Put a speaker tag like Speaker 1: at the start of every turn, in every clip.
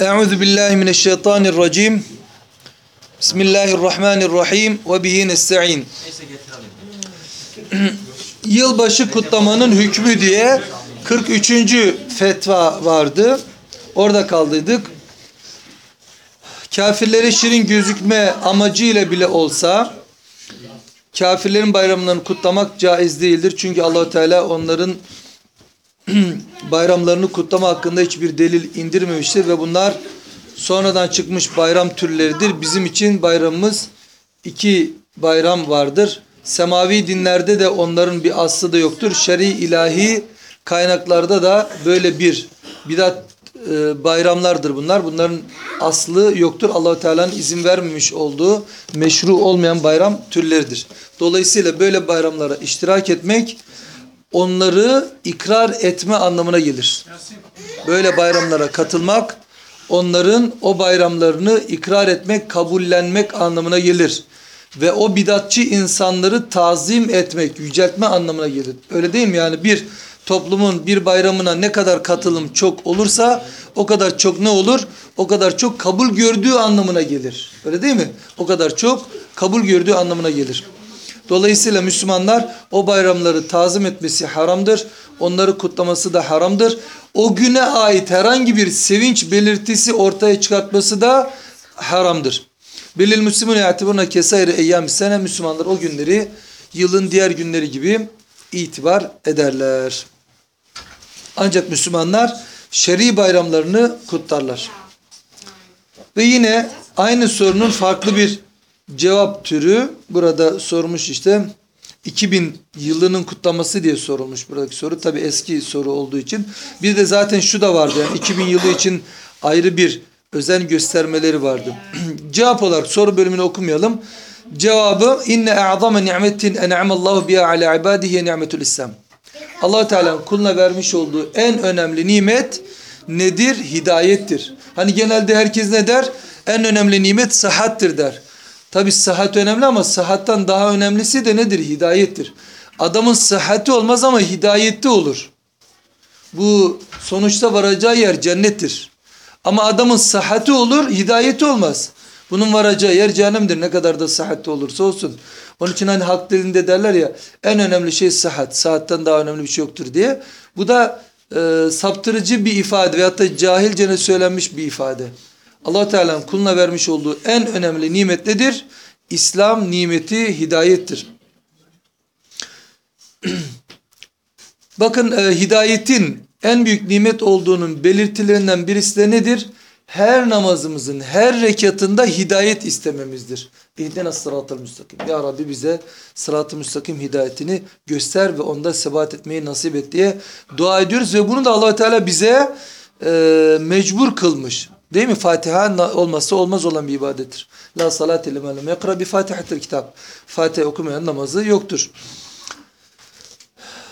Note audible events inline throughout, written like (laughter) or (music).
Speaker 1: Euzu billahi mineşşeytanirracim. Bismillahirrahmanirrahim ve bihi nestaîn. (clears throat) Yılbaşı kutlamanın hükmü diye 43. fetva vardı. Orada kaldıydık. Kafirlere şirin gözükme amacıyla bile olsa kafirlerin bayramlarını kutlamak caiz değildir. Çünkü Allahu Teala onların (clears throat) bayramlarını kutlama hakkında hiçbir delil indirmemiştir ve bunlar sonradan çıkmış bayram türleridir. Bizim için bayramımız iki bayram vardır. Semavi dinlerde de onların bir aslı da yoktur. Şer'i ilahi kaynaklarda da böyle bir bidat e, bayramlardır bunlar. Bunların aslı yoktur. Allahu Teala'nın izin vermemiş olduğu meşru olmayan bayram türleridir. Dolayısıyla böyle bayramlara iştirak etmek onları ikrar etme anlamına gelir. Böyle bayramlara katılmak onların o bayramlarını ikrar etmek, kabullenmek anlamına gelir. Ve o bidatçı insanları tazim etmek, yüceltme anlamına gelir. Öyle değil mi? Yani bir toplumun bir bayramına ne kadar katılım çok olursa o kadar çok ne olur? O kadar çok kabul gördüğü anlamına gelir. Öyle değil mi? O kadar çok kabul gördüğü anlamına gelir. Dolayısıyla Müslümanlar o bayramları tazim etmesi haramdır. Onları kutlaması da haramdır. O güne ait herhangi bir sevinç belirtisi ortaya çıkartması da haramdır. Belil Müslüman yatibuna kesayri eyyam sene Müslümanlar o günleri yılın diğer günleri gibi itibar ederler. Ancak Müslümanlar şer'i bayramlarını kutlarlar. Ve yine aynı sorunun farklı bir cevap türü burada sormuş işte 2000 yılının kutlaması diye sorulmuş buradaki soru. Tabi eski soru olduğu için. Bir de zaten şu da vardı yani 2000 yılı için ayrı bir özen göstermeleri vardı. (clears throat) Cevap olarak soru bölümünü okumayalım. Cevabı inne a'zama ni'metin en'amallahu biha ala ibadihi ni'metul İslam. Allah Teala'nın kuluna vermiş olduğu en önemli nimet nedir? Hidayettir. Hani genelde herkes ne der? En önemli nimet sıhhattir der. Tabi sıhhat önemli ama sıhhattan daha önemlisi de nedir? Hidayettir. Adamın sıhhati olmaz ama hidayette olur. Bu sonuçta varacağı yer cennettir. Ama adamın sıhhati olur, hidayeti olmaz. Bunun varacağı yer cehennemdir ne kadar da sıhhatli olursa olsun. Onun için hani halk dilinde derler ya en önemli şey sıhhat. Sıhhatten daha önemli bir şey yoktur diye. Bu da e, saptırıcı bir ifade veyahut da cahilcene söylenmiş bir ifade allah Teala'nın kuluna vermiş olduğu en önemli nimet nedir? İslam nimeti hidayettir. (clears throat) Bakın e, hidayetin en büyük nimet olduğunun belirtilerinden birisi de nedir? Her namazımızın her rekatında hidayet istememizdir. İhdena sıratel müstakim. Ya Rabbi bize sırat-ı müstakim hidayetini göster ve onda sebat etmeyi nasip et diye dua ediyoruz. Ve bunu da allah Teala bize e, mecbur kılmış. Değil mi? Fatiha olmazsa olmaz olan bir ibadettir. La salat ile melem yakra bi fatihatil kitap. Fatiha okumayan namazı yoktur.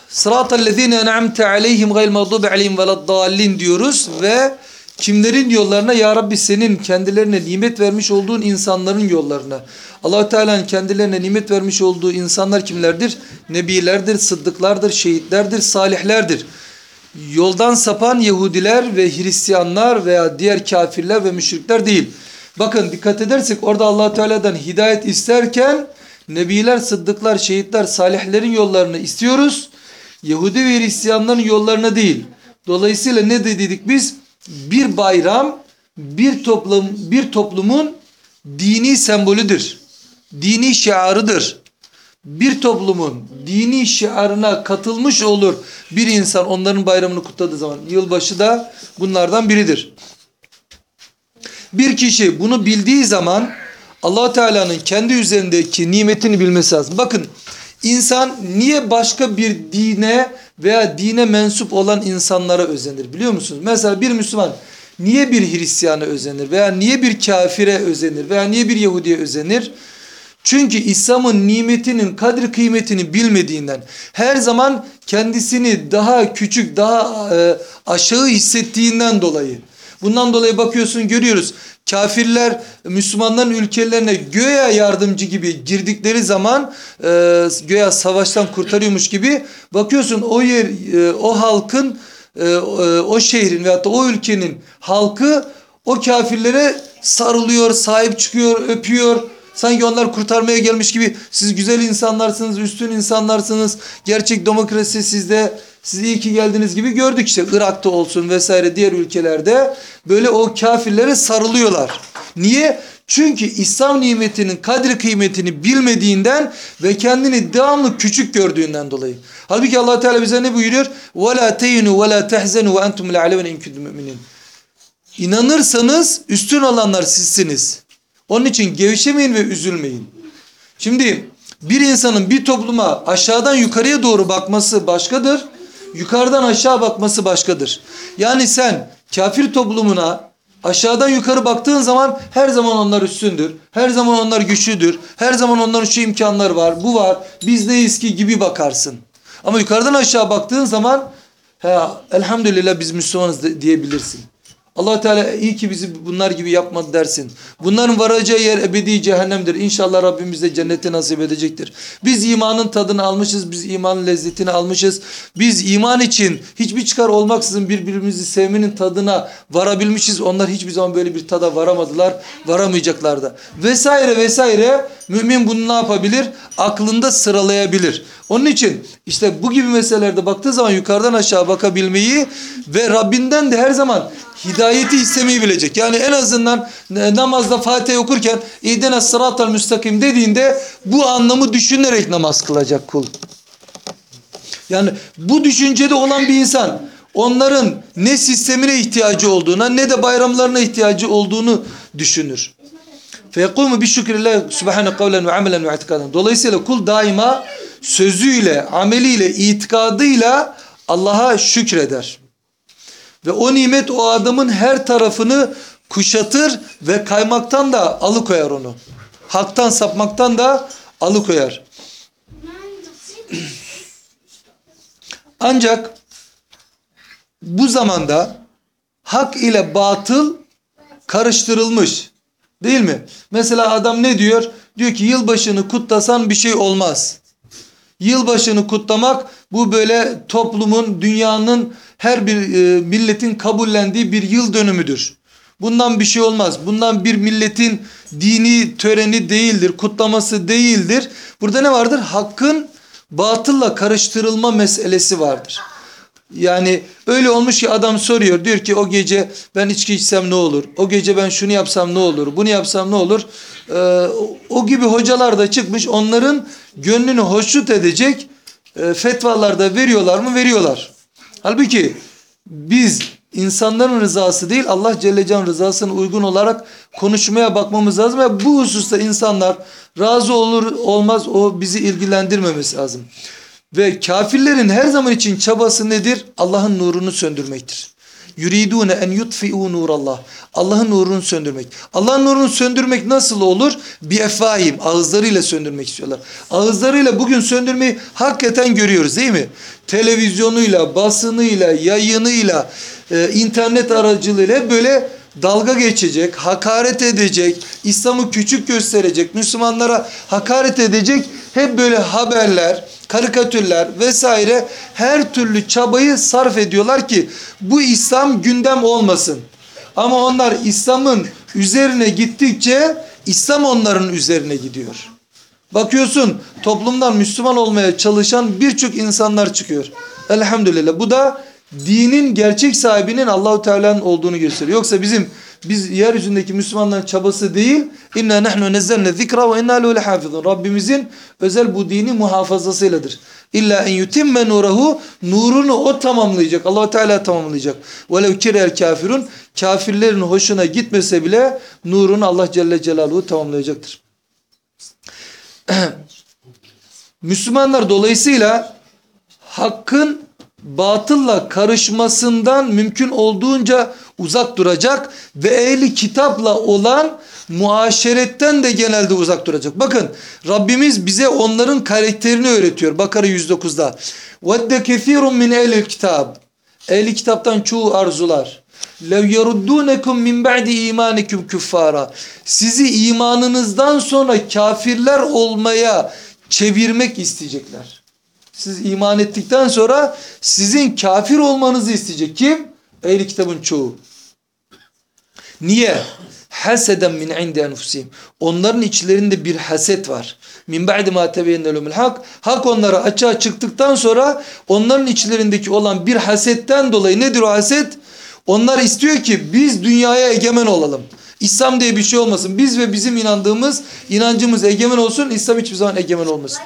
Speaker 1: Sıratellezine en'amte aleyhim gayl mağdubi aleyhim veleddallin diyoruz ve kimlerin yollarına ya Rabbi senin kendilerine nimet vermiş olduğun insanların yollarına. allah Teala'nın kendilerine nimet vermiş olduğu insanlar kimlerdir? Nebilerdir, sıddıklardır, şehitlerdir, salihlerdir yoldan sapan Yahudiler ve Hristiyanlar veya diğer kafirler ve müşrikler değil. Bakın dikkat edersek orada allah Teala'dan hidayet isterken Nebiler, Sıddıklar, Şehitler, Salihlerin yollarını istiyoruz. Yahudi ve Hristiyanların yollarına değil. Dolayısıyla ne dedik biz? Bir bayram bir toplum bir toplumun dini sembolüdür. Dini şiarıdır bir toplumun dini şiarına katılmış olur bir insan onların bayramını kutladığı zaman. Yılbaşı da bunlardan biridir. Bir kişi bunu bildiği zaman allah Teala'nın kendi üzerindeki nimetini bilmesi lazım. Bakın insan niye başka bir dine veya dine mensup olan insanlara özenir biliyor musunuz? Mesela bir Müslüman niye bir Hristiyana özenir veya niye bir kafire özenir veya niye bir Yahudiye özenir? Çünkü İslam'ın nimetinin kadri kıymetini bilmediğinden her zaman kendisini daha küçük, daha e, aşağı hissettiğinden dolayı. Bundan dolayı bakıyorsun görüyoruz. Kafirler Müslümanların ülkelerine göya yardımcı gibi girdikleri zaman e, göya savaştan kurtarıyormuş gibi bakıyorsun o yer e, o halkın e, e, o şehrin veyahut da o ülkenin halkı o kafirlere sarılıyor, sahip çıkıyor, öpüyor. Sanki onlar kurtarmaya gelmiş gibi siz güzel insanlarsınız, üstün insanlarsınız. Gerçek demokrasi sizde. Siz iyi ki geldiniz gibi gördük işte Irak'ta olsun vesaire diğer ülkelerde böyle o kafirlere sarılıyorlar. Niye? Çünkü İslam nimetinin kadri kıymetini bilmediğinden ve kendini devamlı küçük gördüğünden dolayı. Halbuki Allah Teala bize ne buyuruyor? وَلَا تَيْنُوا وَلَا تَحْزَنُوا وَاَنْتُمْ لَعَلَوَنَ اِنْ كُنْتُمْ مُؤْمِنِينَ İnanırsanız üstün olanlar sizsiniz. Onun için gevşemeyin ve üzülmeyin. Şimdi bir insanın bir topluma aşağıdan yukarıya doğru bakması başkadır. Yukarıdan aşağı bakması başkadır. Yani sen kafir toplumuna aşağıdan yukarı baktığın zaman her zaman onlar üstündür. Her zaman onlar güçlüdür. Her zaman onların şu imkanları var, bu var. Biz neyiz ki gibi bakarsın. Ama yukarıdan aşağı baktığın zaman elhamdülillah biz Müslümanız diyebilirsin allah Teala iyi ki bizi bunlar gibi yapmadı dersin. Bunların varacağı yer ebedi cehennemdir. İnşallah Rabbimiz de cenneti nasip edecektir. Biz imanın tadını almışız. Biz imanın lezzetini almışız. Biz iman için hiçbir çıkar olmaksızın birbirimizi sevmenin tadına varabilmişiz. Onlar hiçbir zaman böyle bir tada varamadılar. Varamayacaklar da. Vesaire vesaire. Mümin bunu ne yapabilir? Aklında sıralayabilir. Onun için işte bu gibi meselelerde baktığı zaman yukarıdan aşağı bakabilmeyi ve Rabbinden de her zaman hidayeti istemeyi bilecek. Yani en azından namazda Fatiha okurken İhdine sıratal müstakim dediğinde bu anlamı düşünerek namaz kılacak kul. Yani bu düşüncede olan bir insan onların ne sistemine ihtiyacı olduğuna ne de bayramlarına ihtiyacı olduğunu düşünür. Feyekumu bi şükrillah subhane kavlen ve amelen ve itikaden. Dolayısıyla kul daima sözüyle, ameliyle, itikadıyla Allah'a şükreder. Ve o nimet o adamın her tarafını kuşatır ve kaymaktan da alıkoyar onu. Haktan sapmaktan da alıkoyar. Ancak bu zamanda hak ile batıl karıştırılmış. Değil mi? Mesela adam ne diyor? Diyor ki yılbaşını kutlasan bir şey olmaz. Yılbaşını kutlamak bu böyle toplumun, dünyanın her bir e, milletin kabullendiği bir yıl dönümüdür. Bundan bir şey olmaz. Bundan bir milletin dini töreni değildir, kutlaması değildir. Burada ne vardır? Hakkın batılla karıştırılma meselesi vardır. Yani öyle olmuş ki adam soruyor diyor ki o gece ben içki içsem ne olur? O gece ben şunu yapsam ne olur? Bunu yapsam ne olur? Ee, o gibi hocalar da çıkmış onların gönlünü hoşnut edecek e, fetvalar da veriyorlar mı? Veriyorlar. Halbuki biz insanların rızası değil Allah Celle Can rızasına uygun olarak konuşmaya bakmamız lazım. Ve bu hususta insanlar razı olur olmaz o bizi ilgilendirmemesi lazım. Ve kafirlerin her zaman için çabası nedir? Allah'ın nurunu söndürmektir. Yuridune en yutfi'u nurallah. Allah'ın nurunu söndürmek. Allah'ın nurunu söndürmek nasıl olur? Bir efahim. Ağızlarıyla söndürmek istiyorlar. Ağızlarıyla bugün söndürmeyi hakikaten görüyoruz değil mi? Televizyonuyla, basınıyla, yayınıyla, e, internet aracılığıyla böyle dalga geçecek, hakaret edecek, İslam'ı küçük gösterecek, Müslümanlara hakaret edecek hep böyle haberler, karikatürler vesaire her türlü çabayı sarf ediyorlar ki bu İslam gündem olmasın. Ama onlar İslam'ın üzerine gittikçe İslam onların üzerine gidiyor. Bakıyorsun toplumdan Müslüman olmaya çalışan birçok insanlar çıkıyor. Elhamdülillah. Bu da dinin gerçek sahibinin Allahu Teala'nın olduğunu gösteriyor. Yoksa bizim biz yeryüzündeki Müslümanların çabası değil. İnna nahnu nazzalna zikra ve inna lehu lehafizun. Rabbimizin özel bu dini muhafazasıyladır. İlla en yutimme nurahu nurunu o tamamlayacak. Allah Teala tamamlayacak. Velev kirel kafirun kafirlerin hoşuna gitmese bile nurunu Allah Celle Celaluhu tamamlayacaktır. (clears throat) Müslümanlar dolayısıyla hakkın batılla karışmasından mümkün olduğunca uzak duracak ve ehli kitapla olan muaşeretten de genelde uzak duracak. Bakın Rabbimiz bize onların karakterini öğretiyor. Bakara 109'da. وَدَّ كَثِيرٌ مِنْ اَهْلِ الْكِتَابِ Ehli kitaptan çoğu arzular. لَوْ يَرُدُّونَكُمْ مِنْ بَعْدِ اِيمَانِكُمْ küffara. Sizi imanınızdan sonra kafirler olmaya çevirmek isteyecekler. Siz iman ettikten sonra sizin kafir olmanızı isteyecek. Kim? Ehli kitabın çoğu. Niye? Haseden min indi enfusihim. Onların içlerinde bir haset var. Min ba'di ma tebeyyene hak. Hak onlara açığa çıktıktan sonra onların içlerindeki olan bir hasetten dolayı nedir o haset? Onlar istiyor ki biz dünyaya egemen olalım. İslam diye bir şey olmasın. Biz ve bizim inandığımız inancımız egemen olsun. İslam hiçbir zaman egemen olmasın.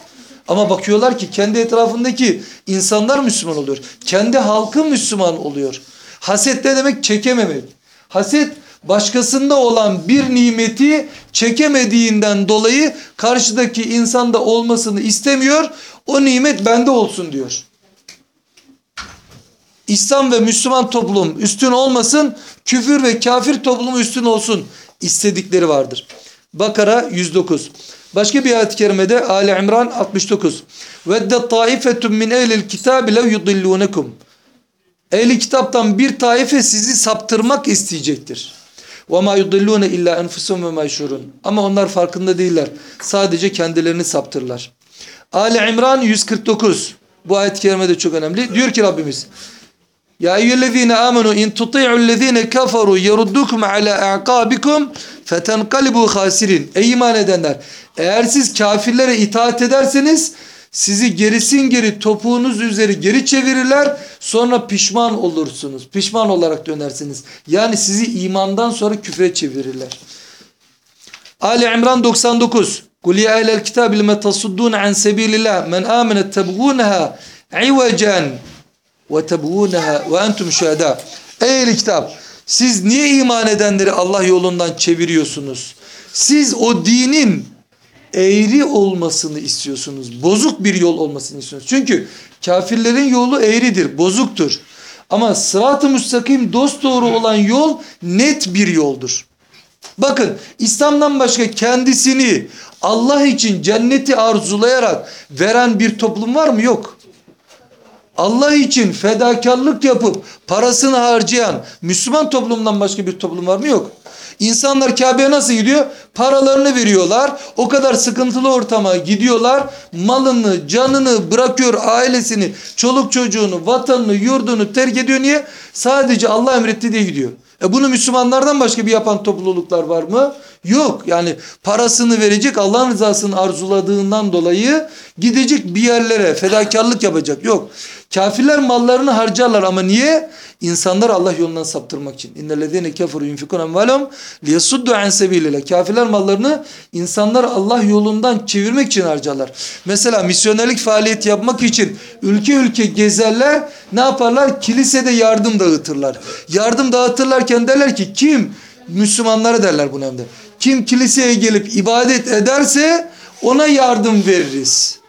Speaker 1: Ama bakıyorlar ki kendi etrafındaki insanlar Müslüman oluyor. Kendi halkı Müslüman oluyor. Haset ne demek? Çekememek. Haset başkasında olan bir nimeti çekemediğinden dolayı karşıdaki insanda olmasını istemiyor. O nimet bende olsun diyor. İslam ve Müslüman toplum üstün olmasın, küfür ve kafir toplumu üstün olsun istedikleri vardır. Bakara 109. Başka bir ayet-i kerimede Ali İmran 69. Vedde taifetun min ehlil kitabi lev yudillunekum. Ehli kitaptan bir taife sizi saptırmak isteyecektir. وَمَا يُضِلُّونَ اِلَّا اَنْفُسُهُمْ وَمَا يَشْعُرُونَ Ama onlar farkında değiller. Sadece kendilerini saptırlar. Ali İmran 149. Bu ayet-i kerime de çok önemli. Diyor ki Rabbimiz ya eyyühellezine amenu in tuti'ullezine kafaru yeruddukum ala a'qabikum fetenqalibu khasirin. Ey iman edenler eğer siz kafirlere itaat ederseniz sizi gerisin geri topuğunuz üzeri geri çevirirler sonra pişman olursunuz. Pişman olarak dönersiniz. Yani sizi imandan sonra küfre çevirirler. Ali İmran 99 Kul ya ehlel kitabi lime tasuddun an sebilillah men amene tebgunaha ivacan ve tebğuneha ve entum şuhada. Ey kitap siz niye iman edenleri Allah yolundan çeviriyorsunuz? Siz o dinin eğri olmasını istiyorsunuz. Bozuk bir yol olmasını istiyorsunuz. Çünkü kafirlerin yolu eğridir, bozuktur. Ama sırat-ı müstakim dosdoğru olan yol net bir yoldur. Bakın İslam'dan başka kendisini Allah için cenneti arzulayarak veren bir toplum var mı? Yok. Allah için fedakarlık yapıp parasını harcayan Müslüman toplumdan başka bir toplum var mı? Yok. İnsanlar Kabe'ye nasıl gidiyor? Paralarını veriyorlar. O kadar sıkıntılı ortama gidiyorlar. Malını, canını bırakıyor, ailesini, çoluk çocuğunu, vatanını, yurdunu terk ediyor. Niye? Sadece Allah emretti diye gidiyor. E bunu Müslümanlardan başka bir yapan topluluklar var mı? Yok. Yani parasını verecek Allah'ın rızasını arzuladığından dolayı gidecek bir yerlere fedakarlık yapacak. Yok. Kafirler mallarını harcarlar ama niye? İnsanlar Allah yolundan saptırmak için. İnnellezîne keferu yunfikun emvalhum liyasuddu an sebilillah. Kafirler mallarını insanlar Allah yolundan çevirmek için harcarlar. Mesela misyonerlik faaliyet yapmak için ülke ülke gezerler. Ne yaparlar? Kilisede yardım dağıtırlar. Yardım dağıtırlarken derler ki kim? Müslümanlara derler bunu hem de. Kim kiliseye gelip ibadet ederse ona yardım veririz.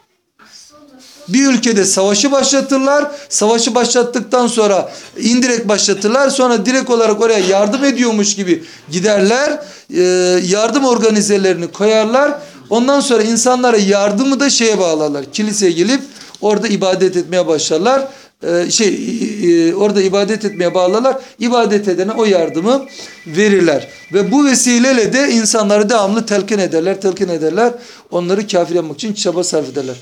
Speaker 1: Bir ülkede savaşı başlatırlar. Savaşı başlattıktan sonra indirekt başlatırlar. Sonra direkt olarak oraya yardım ediyormuş gibi giderler. E, yardım organizelerini koyarlar. Ondan sonra insanlara yardımı da şeye bağlarlar. Kiliseye gelip orada ibadet etmeye başlarlar. E, şey e, orada ibadet etmeye bağlarlar. İbadet edene o yardımı verirler. Ve bu vesileyle de insanları devamlı telkin ederler, telkin ederler. Onları kafir yapmak için çaba sarf ederler.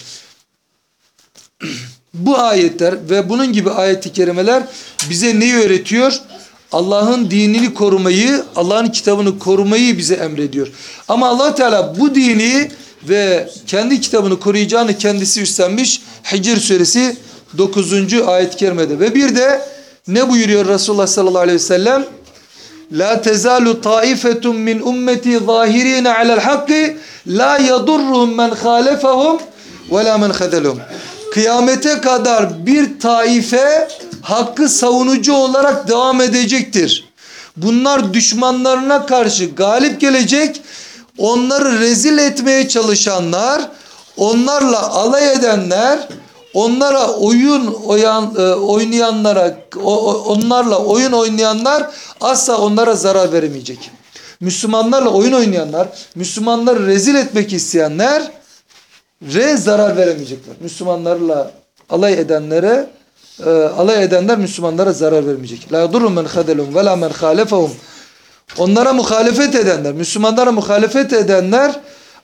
Speaker 1: (clears throat) Bu ayetler ve bunun gibi ayet-i kerimeler bize neyi öğretiyor? Allah'ın dinini korumayı, Allah'ın kitabını korumayı bize emrediyor. Ama Allah Teala bu dini ve kendi kitabını koruyacağını kendisi üstlenmiş. Hicr suresi 9. ayet-i kerimede. Ve bir de ne buyuruyor Resulullah sallallahu aleyhi ve sellem? La tezalu taifetun min ummeti zahirina alel hakki la yadurruhum men halefahum ve la men hadelhum. Kıyamete kadar bir taife hakkı savunucu olarak devam edecektir. Bunlar düşmanlarına karşı galip gelecek. Onları rezil etmeye çalışanlar, onlarla alay edenler, onlara oyun oyan, e, oynayanlara, onlarla oyun oynayanlar asla onlara zarar veremeyecek. Müslümanlarla oyun oynayanlar, Müslümanları rezil etmek isteyenler re zarar veremeyecekler. Müslümanlarla alay edenlere e, alay edenler Müslümanlara zarar vermeyecek. La yadurru men hadelum ve la men halefahum. Onlara muhalefet edenler, Müslümanlara muhalefet edenler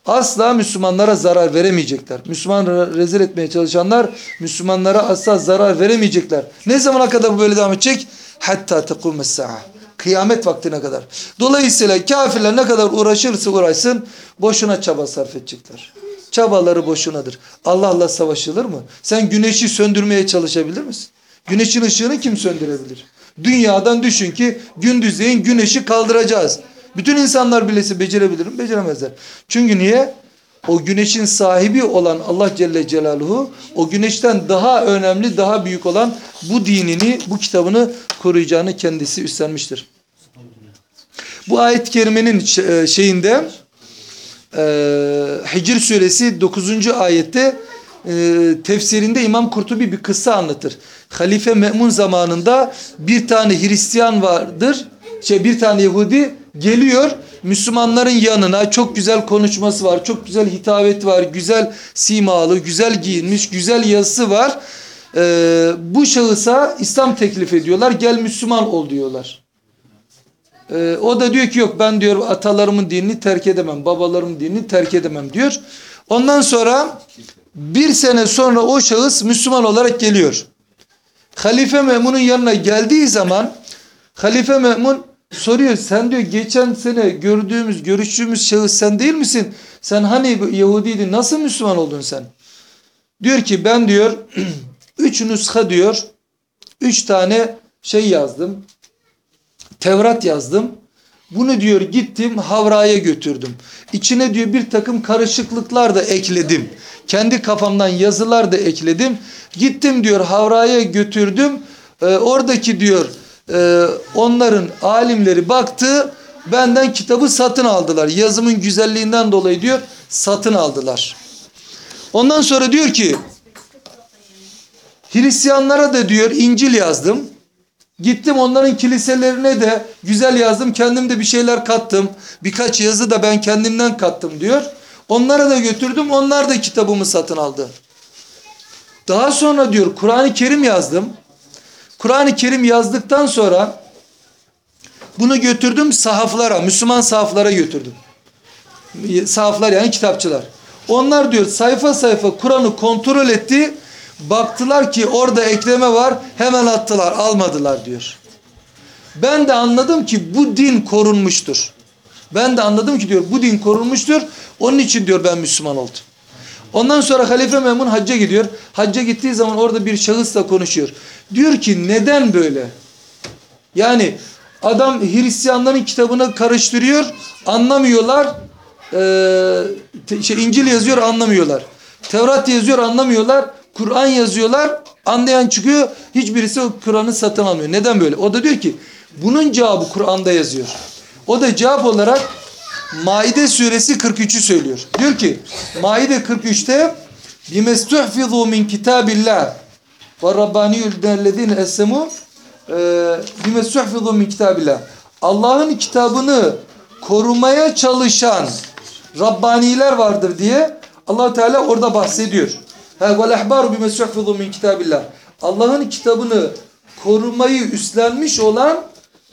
Speaker 1: asla Müslümanlara zarar veremeyecekler. Müslüman rezil etmeye çalışanlar Müslümanlara asla zarar veremeyecekler. Ne zamana kadar bu böyle devam edecek? Hatta tekumes sa'a. kıyamet vaktine kadar. Dolayısıyla kafirler ne kadar uğraşırsa uğraşsın boşuna çaba sarf edecekler. Çabaları boşunadır. Allah'la savaşılır mı? Sen güneşi söndürmeye çalışabilir misin? Güneşin ışığını kim söndürebilir? Dünyadan düşün ki gündüzleyin güneşi kaldıracağız. Bütün insanlar bilesi becerebilir mi? Beceremezler. Çünkü niye? O güneşin sahibi olan Allah Celle Celaluhu o güneşten daha önemli, daha büyük olan bu dinini, bu kitabını koruyacağını kendisi üstlenmiştir. Bu ayet-i kerimenin e, şeyinde e, Hicr suresi 9. ayette e, tefsirinde İmam Kurtubi bir kıssa anlatır. Halife Me'mun zamanında bir tane Hristiyan vardır. Şey bir tane Yahudi geliyor Müslümanların yanına çok güzel konuşması var. Çok güzel hitabeti var. Güzel simalı, güzel giyinmiş, güzel yazısı var. Ee, bu şahısa İslam teklif ediyorlar. Gel Müslüman ol diyorlar. Ee, o da diyor ki yok ben diyor atalarımın dinini terk edemem. Babalarımın dinini terk edemem diyor. Ondan sonra bir sene sonra o şahıs Müslüman olarak geliyor. Halife Memun'un yanına geldiği zaman Halife Memun soruyor sen diyor geçen sene gördüğümüz görüştüğümüz şahıs sen değil misin? Sen hani Yahudiydin nasıl Müslüman oldun sen? Diyor ki ben diyor (clears throat) üç nuska diyor üç tane şey yazdım. Tevrat yazdım. Bunu diyor gittim Havra'ya götürdüm. İçine diyor bir takım karışıklıklar da ekledim. Kendi kafamdan yazılar da ekledim. Gittim diyor Havra'ya götürdüm. Ee, oradaki diyor e, onların alimleri baktı. Benden kitabı satın aldılar. Yazımın güzelliğinden dolayı diyor satın aldılar. Ondan sonra diyor ki Hristiyanlara da diyor İncil yazdım. Gittim onların kiliselerine de güzel yazdım. Kendim de bir şeyler kattım. Birkaç yazı da ben kendimden kattım diyor. Onlara da götürdüm. Onlar da kitabımı satın aldı. Daha sonra diyor Kur'an-ı Kerim yazdım. Kur'an-ı Kerim yazdıktan sonra bunu götürdüm sahaflara, Müslüman sahaflara götürdüm. Sahaflar yani kitapçılar. Onlar diyor sayfa sayfa Kur'an'ı kontrol etti. Baktılar ki orada ekleme var hemen attılar almadılar diyor. Ben de anladım ki bu din korunmuştur. Ben de anladım ki diyor bu din korunmuştur. Onun için diyor ben Müslüman oldum. Ondan sonra Halife Memun hacca gidiyor. Hacca gittiği zaman orada bir şahısla konuşuyor. Diyor ki neden böyle? Yani adam Hristiyanların kitabını karıştırıyor. Anlamıyorlar. Ee, şey, İncil yazıyor anlamıyorlar. Tevrat yazıyor anlamıyorlar. Kur'an yazıyorlar. Anlayan çıkıyor. Hiçbirisi o Kur'an'ı satın almıyor. Neden böyle? O da diyor ki bunun cevabı Kur'an'da yazıyor. O da cevap olarak Maide suresi 43'ü söylüyor. Diyor ki Maide 43'te bimestuhfizu min kitabillah ve rabbaniyullezine esemu bimestuhfizu min kitabillah Allah'ın kitabını korumaya çalışan Rabbaniler vardır diye allah Teala orada bahsediyor. Vel ehbaru bimestuhfizu min kitabillah Allah'ın kitabını korumayı üstlenmiş olan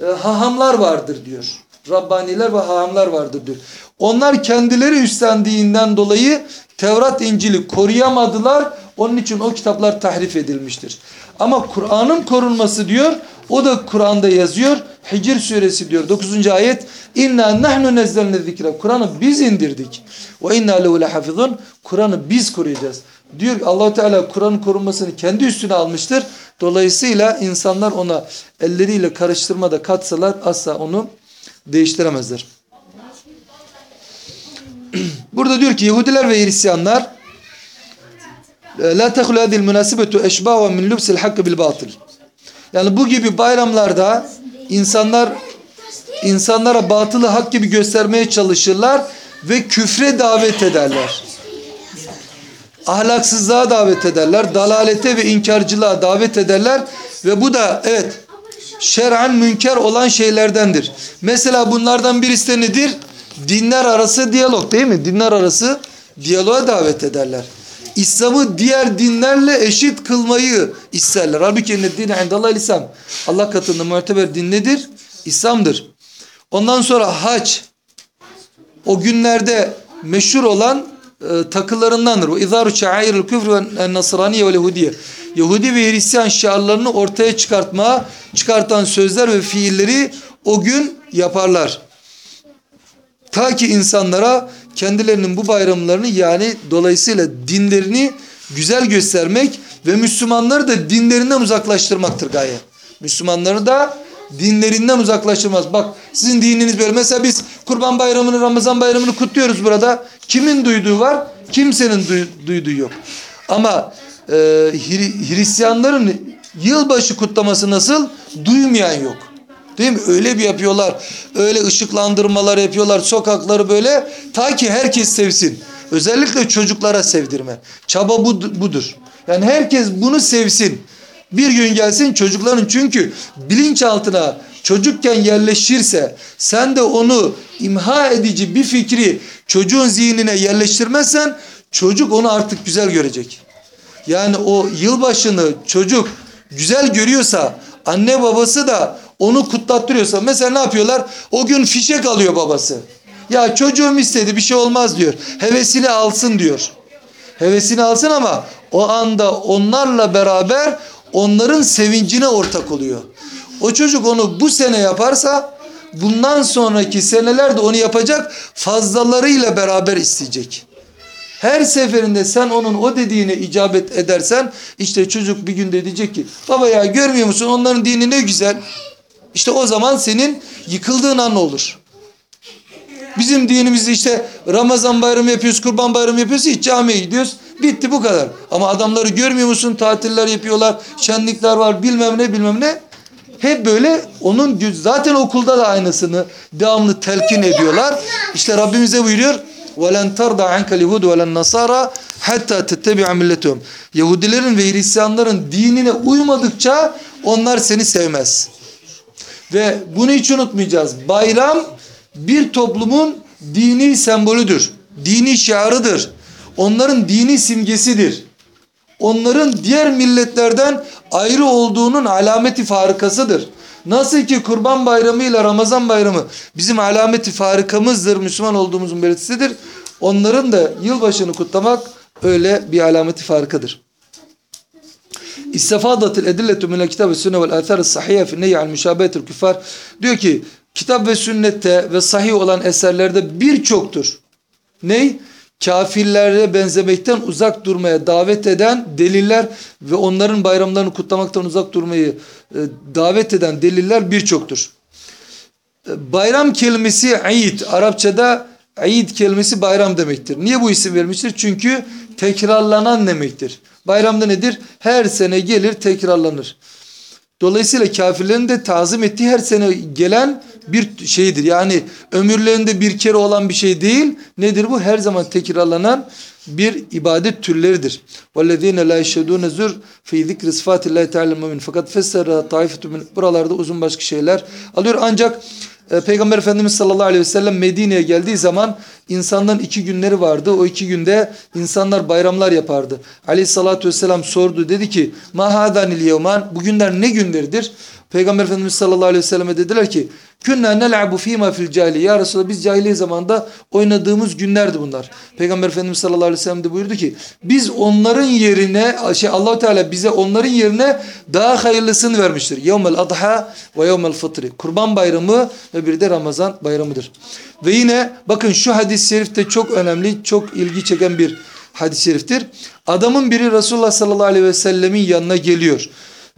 Speaker 1: e, hahamlar vardır diyor. Rabbaniler ve hahamlar vardır diyor. Onlar kendileri üstlendiğinden dolayı Tevrat İncil'i koruyamadılar. Onun için o kitaplar tahrif edilmiştir. Ama Kur'an'ın korunması diyor. O da Kur'an'da yazıyor. Hicr suresi diyor 9. ayet. İnna nahnu nezzelne zikra. Kur'an'ı biz indirdik. Ve inna lehu lehafizun. Kur'an'ı biz koruyacağız. Diyor allah Teala Kur'an'ın korunmasını kendi üstüne almıştır. Dolayısıyla insanlar ona elleriyle karıştırmada katsalar asla onu değiştiremezler. (clears throat) Burada diyor ki Yahudiler ve Hristiyanlar La tehlu hadil münasibetu eşbâ min lubsil hakkı bil batıl. Yani bu gibi bayramlarda insanlar insanlara batılı hak gibi göstermeye çalışırlar ve küfre davet ederler. Ahlaksızlığa davet ederler, dalalete ve inkarcılığa davet ederler ve bu da evet şer'an münker olan şeylerdendir. Mesela bunlardan birisi de nedir? Dinler arası diyalog değil mi? Dinler arası diyaloğa davet ederler. İslam'ı diğer dinlerle eşit kılmayı isterler. Halbuki ne dine indallah İslam. Allah katında muteber din nedir? İslam'dır. Ondan sonra hac o günlerde meşhur olan e, takılarındandır. O izaru şairul küfr ve nasraniye ve yahudiye. Yahudi ve Hristiyan şiarlarını ortaya çıkartma, çıkartan sözler ve fiilleri o gün yaparlar. Ta ki insanlara kendilerinin bu bayramlarını yani dolayısıyla dinlerini güzel göstermek ve Müslümanları da dinlerinden uzaklaştırmaktır gaye. Müslümanları da dinlerinden uzaklaştırmaz. Bak sizin dininiz böyle. Mesela biz Kurban Bayramı'nı, Ramazan Bayramı'nı kutluyoruz burada. Kimin duyduğu var? Kimsenin duy- duyduğu yok. Ama e, Hri- Hristiyanların yılbaşı kutlaması nasıl? Duymayan yok. Değil mi? Öyle bir yapıyorlar. Öyle ışıklandırmalar yapıyorlar. Sokakları böyle ta ki herkes sevsin. Özellikle çocuklara sevdirme. Çaba bu, budur. Yani herkes bunu sevsin. Bir gün gelsin çocukların çünkü bilinçaltına çocukken yerleşirse sen de onu imha edici bir fikri çocuğun zihnine yerleştirmezsen çocuk onu artık güzel görecek. Yani o yılbaşını çocuk güzel görüyorsa anne babası da onu kutlattırıyorsa mesela ne yapıyorlar? O gün fişek alıyor babası. Ya çocuğum istedi bir şey olmaz diyor. Hevesini alsın diyor. Hevesini alsın ama o anda onlarla beraber onların sevincine ortak oluyor. O çocuk onu bu sene yaparsa bundan sonraki senelerde onu yapacak fazlalarıyla beraber isteyecek. Her seferinde sen onun o dediğine icabet edersen işte çocuk bir günde diyecek ki baba ya görmüyor musun onların dini ne güzel. İşte o zaman senin yıkıldığın an olur. Bizim dinimizde işte Ramazan bayramı yapıyoruz, kurban bayramı yapıyoruz, hiç camiye gidiyoruz. Bitti bu kadar. Ama adamları görmüyor musun? Tatiller yapıyorlar, şenlikler var, bilmem ne bilmem ne. Hep böyle onun zaten okulda da aynısını devamlı telkin ediyorlar. İşte Rabbimize buyuruyor. وَلَنْ تَرْضَ عَنْكَ الْيَهُودُ وَلَنْ نَصَارَى حَتَّى تَتَّبِعَ مِلَّتُهُمْ Yahudilerin ve Hristiyanların dinine uymadıkça onlar seni sevmez. Ve bunu hiç unutmayacağız. Bayram bir toplumun dini sembolüdür. Dini şiarıdır. Onların dini simgesidir. Onların diğer milletlerden ayrı olduğunun alameti farikasıdır. Nasıl ki Kurban Bayramı ile Ramazan Bayramı bizim alameti farikamızdır, Müslüman olduğumuzun belirtisidir. Onların da yılbaşını kutlamak öyle bir alameti farikadır. İstefadatil edilletu minel kitab ve sünne vel athar sahiye fi neyy al müşabehetil küffar diyor ki kitap ve sünnette ve sahih olan eserlerde birçoktur. Ney? Kafirlere benzemekten uzak durmaya davet eden deliller ve onların bayramlarını kutlamaktan uzak durmayı e, davet eden deliller birçoktur. E, bayram kelimesi Eid, Arapçada Eid kelimesi bayram demektir. Niye bu isim vermiştir? Çünkü tekrarlanan demektir. Bayramda nedir? Her sene gelir tekrarlanır. Dolayısıyla kafirlerin de tazim ettiği her sene gelen bir şeydir. Yani ömürlerinde bir kere olan bir şey değil. Nedir bu? Her zaman tekrarlanan bir ibadet türleridir. وَالَّذ۪ينَ لَا يَشْهَدُونَ زُرْ فِي ذِكْرِ صِفَاتِ اللّٰهِ تَعَلَى الْمُؤْمِنِ Fakat فَسَّرَ طَائِفَةُ Buralarda uzun başka şeyler alıyor. Ancak e, Peygamber Efendimiz sallallahu aleyhi ve sellem Medine'ye geldiği zaman insanların iki günleri vardı. O iki günde insanlar bayramlar yapardı. Aleyhissalatü vesselam sordu. Dedi ki ma hadanil yevman bugünler ne günleridir? Peygamber Efendimiz sallallahu aleyhi ve selleme dediler ki Künna nel'abu fîmâ fil cahiliye. Ya Resulallah biz cahiliye zamanında oynadığımız günlerdi bunlar. Peygamber Efendimiz sallallahu aleyhi ve sellem de buyurdu ki biz onların yerine şey Allah Teala bize onların yerine daha hayırlısını vermiştir. Yevmel adha ve yevmel fıtri. Kurban bayramı ve bir de Ramazan bayramıdır. Ve yine bakın şu hadis-i şerif de çok önemli, çok ilgi çeken bir hadis-i şeriftir. Adamın biri Resulullah sallallahu aleyhi ve sellemin yanına geliyor.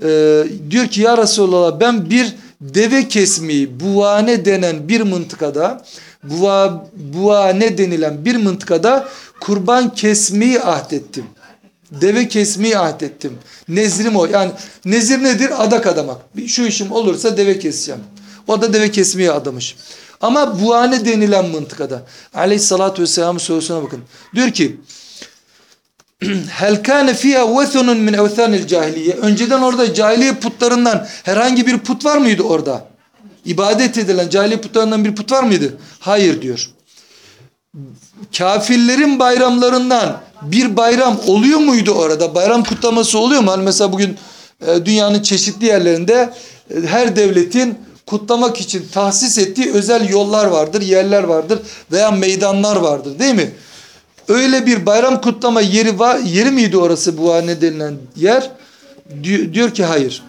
Speaker 1: Ee, diyor ki ya Resulallah ben bir deve kesmeyi buane denen bir mıntıkada buva, buane denilen bir mıntıkada kurban kesmeyi ahdettim. Deve kesmeyi ahdettim. Nezrim o. Yani nezir nedir? Adak adamak. Şu işim olursa deve keseceğim. O da deve kesmeyi adamış. Ama buane denilen mıntıkada. Aleyhissalatü vesselam'ın sorusuna bakın. Diyor ki (clears throat) Hel kâne fîhâ vethunun min evthânil cahiliye. Önceden orada cahiliye putlarından herhangi bir put var mıydı orada? İbadet edilen cahiliye putlarından bir put var mıydı? Hayır diyor. Kafirlerin bayramlarından bir bayram oluyor muydu orada? Bayram kutlaması oluyor mu? Hani mesela bugün e, dünyanın çeşitli yerlerinde e, her devletin kutlamak için tahsis ettiği özel yollar vardır, yerler vardır veya meydanlar vardır değil mi? Öyle bir bayram kutlama yeri var, yeri miydi orası bu ne denilen yer? Diyor, ki hayır.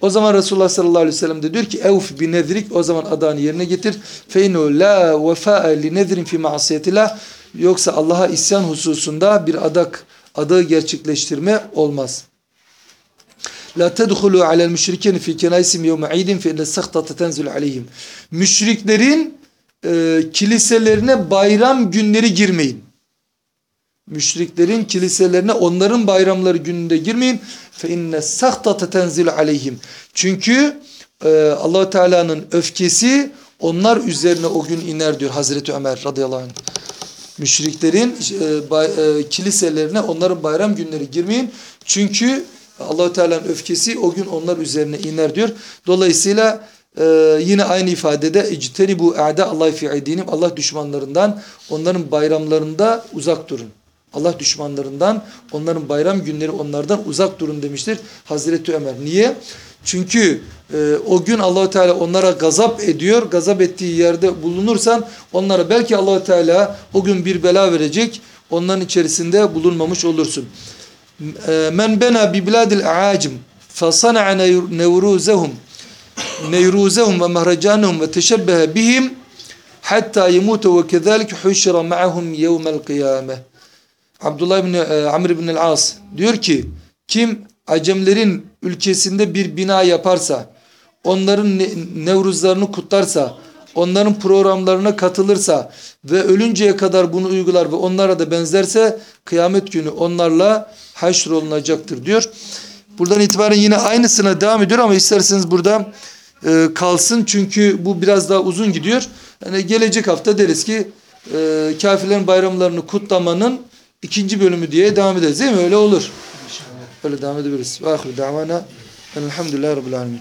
Speaker 1: O zaman Resulullah sallallahu aleyhi ve sellem de diyor ki evf bi nedrik o zaman adağını yerine getir. Feynu la vefa'a li nedrin fi ma'asiyetillah yoksa Allah'a isyan hususunda bir adak adağı gerçekleştirme olmaz. La tedhulu alel müşrikin fi kenaisim yevme idin fe inne sahtata tenzul aleyhim. Müşriklerin e, kiliselerine bayram günleri girmeyin. Müşriklerin kiliselerine onların bayramları gününde girmeyin. Fe inne sahtata tenzil aleyhim. Çünkü e, allah Teala'nın öfkesi onlar üzerine o gün iner diyor Hazreti Ömer radıyallahu anh. Müşriklerin e, bay, e, kiliselerine onların bayram günleri girmeyin. Çünkü allah Teala'nın öfkesi o gün onlar üzerine iner diyor. Dolayısıyla e, yine aynı ifadede icteni bu a'da Allah fi Allah düşmanlarından onların bayramlarında uzak durun. Allah düşmanlarından onların bayram günleri onlardan uzak durun demiştir Hazreti Ömer. Niye? Çünkü e, o gün Allahu Teala onlara gazap ediyor. Gazap ettiği yerde bulunursan onlara belki Allahu Teala o gün bir bela verecek. Onların içerisinde bulunmamış olursun. E, Men bena bi biladil aacim fasana'a nevruzahum nevruzahum ve mahracanahum ve teşebbehe bihim hatta yemutu ve kezalik huşira ma'ahum yevmel kıyameh. Abdullah bin e, Amr bin el-As diyor ki kim Acemlerin ülkesinde bir bina yaparsa onların ne, nevruzlarını kutlarsa onların programlarına katılırsa ve ölünceye kadar bunu uygular ve onlara da benzerse kıyamet günü onlarla haşrolunacaktır diyor. Buradan itibaren yine aynısına devam ediyor ama isterseniz burada e, kalsın çünkü bu biraz daha uzun gidiyor. Yani gelecek hafta deriz ki e, kafirlerin bayramlarını kutlamanın ikinci bölümü diye devam ederiz değil mi? Öyle olur. Öyle devam edebiliriz. Ve ahiru davana elhamdülillahi rabbil alemin.